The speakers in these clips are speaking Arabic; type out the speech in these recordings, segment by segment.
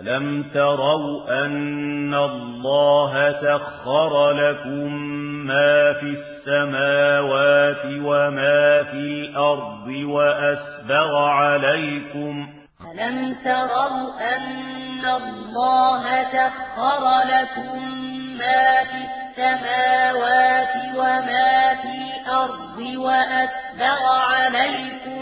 ألم تروا أن الله تخر لكم ما في السماوات وما في الأرض وأسبغ عليكم ألم تروا أن الله تخر لكم ما في السماوات وما في الأرض وأسبغ عليكم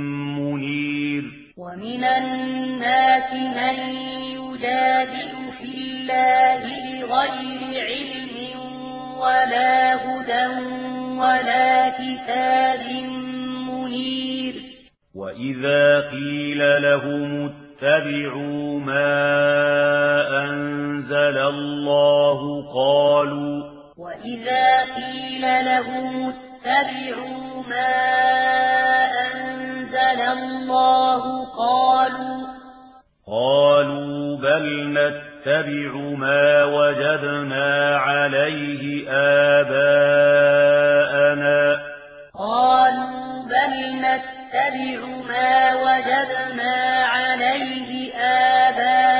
من الناس من يجادل في الله بغير علم ولا هدى ولا كتاب منير وإذا قيل لهم اتبعوا ما أنزل الله قالوا وإذا قيل لهم اتبعوا ما أنزل الله قالوا قالوا بل نتبع ما وجدنا عليه آباءنا. قالوا بل نتبع ما وجدنا عليه آباءنا.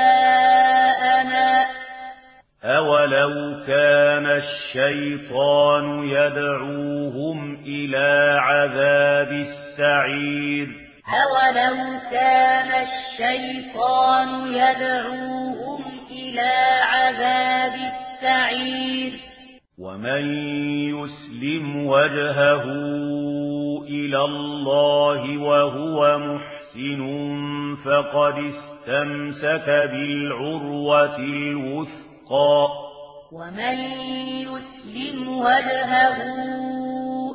أولو كان الشيطان يدعوهم إلى عذاب السعير. أولو كان الشيطان يدعوهم إلى عذاب السعير ومن يسلم وجهه إلى الله وهو محسن فقد استمسك بالعروة الوثقى ومن يسلم وجهه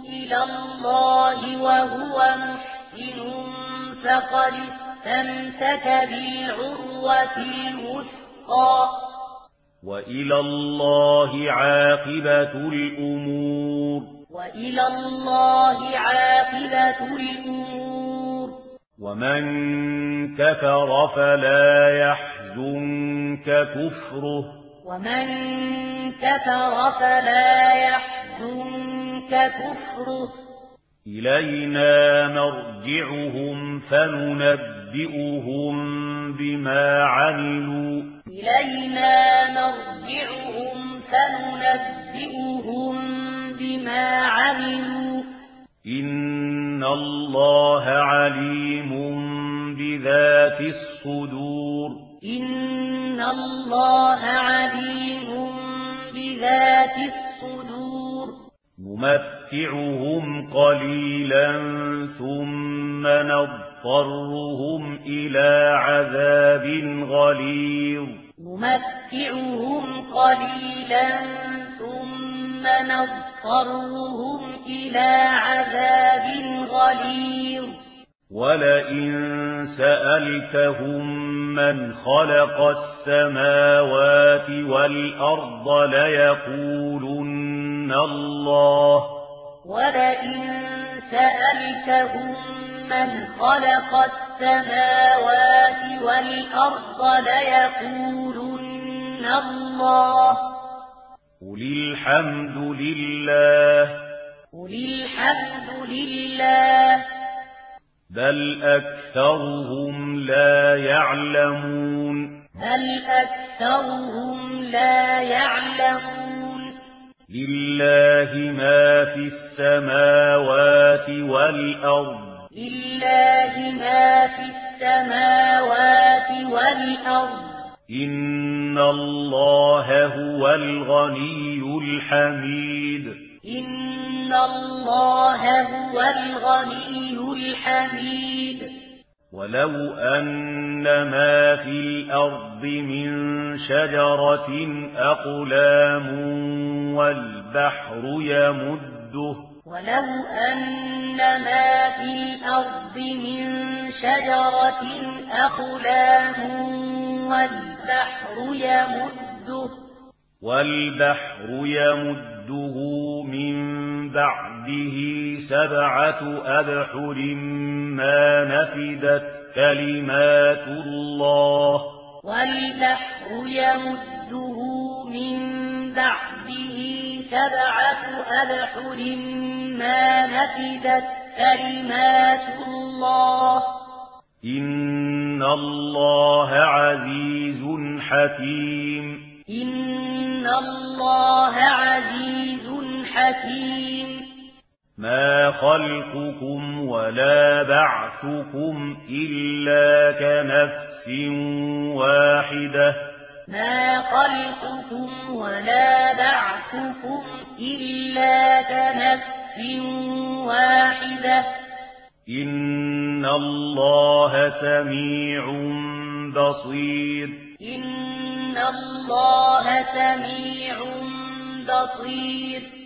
إلى الله وهو محسن فقد استمسك بالعروة الوثقى. وإلى الله عاقبة الأمور. وإلى الله عاقبة الأمور. ومن كفر فلا يحزنك كفره. ومن كفر فلا يحزنك كفره. إلينا مرجعهم فننبئهم بما عملوا. إلينا مرجعهم فننبئهم بما عملوا. إن الله عليم بذات الصدور. إن الله عليم بذات الصدور. ممثل نُمَتِّعُهُمْ قَلِيلًا ثُمَّ نَضْطَرُّهُمْ إِلَى عَذَابٍ غَلِيظٍ. نُمَتِّعُهُمْ قَلِيلًا ثُمَّ نَضْطَرُّهُمْ إِلَى عَذَابٍ غَلِيظٍ. وَلَئِن سَأَلْتَهُمْ مَنْ خَلَقَ السَّمَاوَاتِ وَالْأَرْضَ لَيَقُولُنَّ اللَّهُ ولئن سألتهم من خلق السماوات والأرض ليقولن الله قل الحمد لله قل الحمد لله بل أكثرهم لا يعلمون بل أكثرهم لا يعلمون لله ما في السماوات والأرض لله ما في السماوات والأرض إن الله هو الغني الحميد إن الله هو الغني الحميد ولو أن ما في الأرض من شجرة أقلام والبحر يمده ولو أن ما في الأرض من شجرة أقلام والبحر يمده والبحر يمده مده من بعده سبعة أبحر ما نفدت كلمات الله. والبحر يمده من بعده سبعة أبحر ما نفدت كلمات الله. إن الله عزيز حكيم. إن الله حكيم ما خلقكم ولا بعثكم إلا كنفس واحدة ما خلقكم ولا بعثكم إلا كنفس واحدة إن الله سميع بصير إن الله سميع بصير